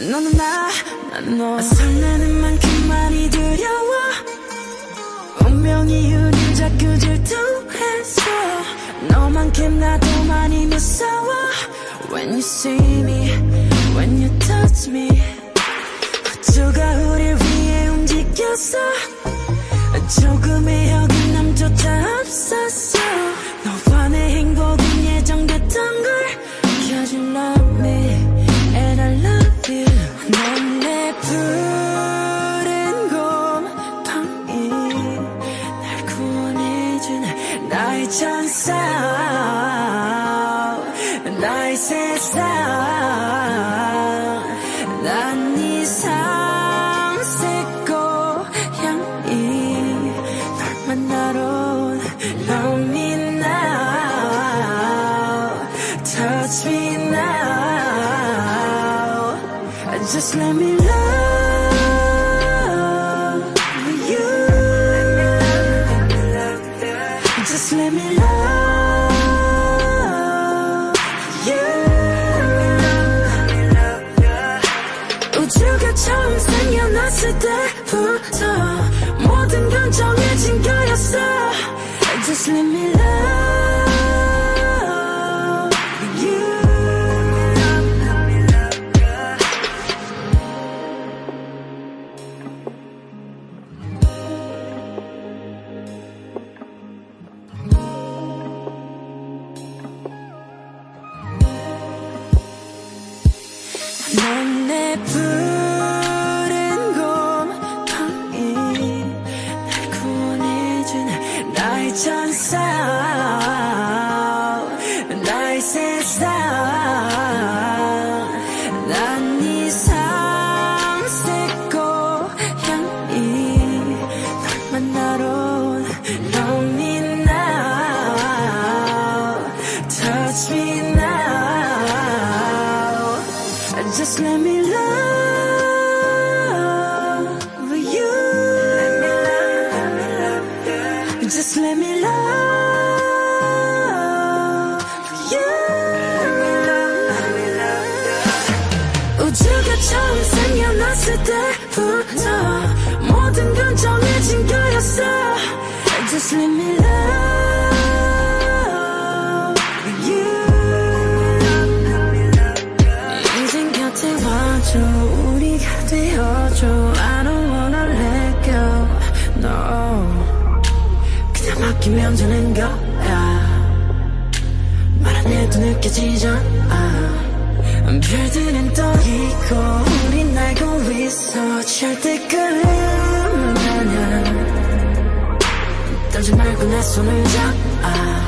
너는 나, 나는 너 설레는 만큼 많이 두려워. 운명이 우릴 자꾸 질투했어 너만큼 나도 많이 무서워. When you see me, when you touch me 우주가 우릴 위해 움직였어 조금의 푸른 곰팡이 날 구원해준 나의 천사 나의 세상. 난네 삼색 고향이 널 만나러 온 Love me now Touch me now Just let me love you Just let me love you 우주가 처음 생겨났을 때부터 모든 건 정해진 거였어 Just let me love て 맡기면 되는 거야. 말 안 해도 느껴지잖아. 별들은 우린 날고 있어. 절대 손을 잡아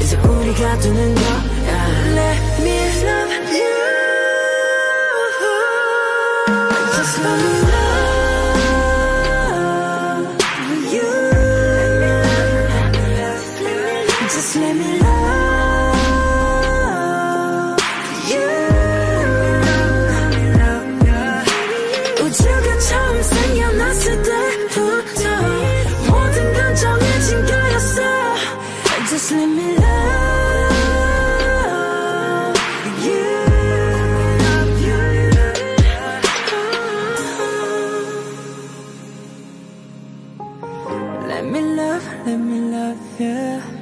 이제 우리가 되는 거야 Let me love you Just let me love yeah.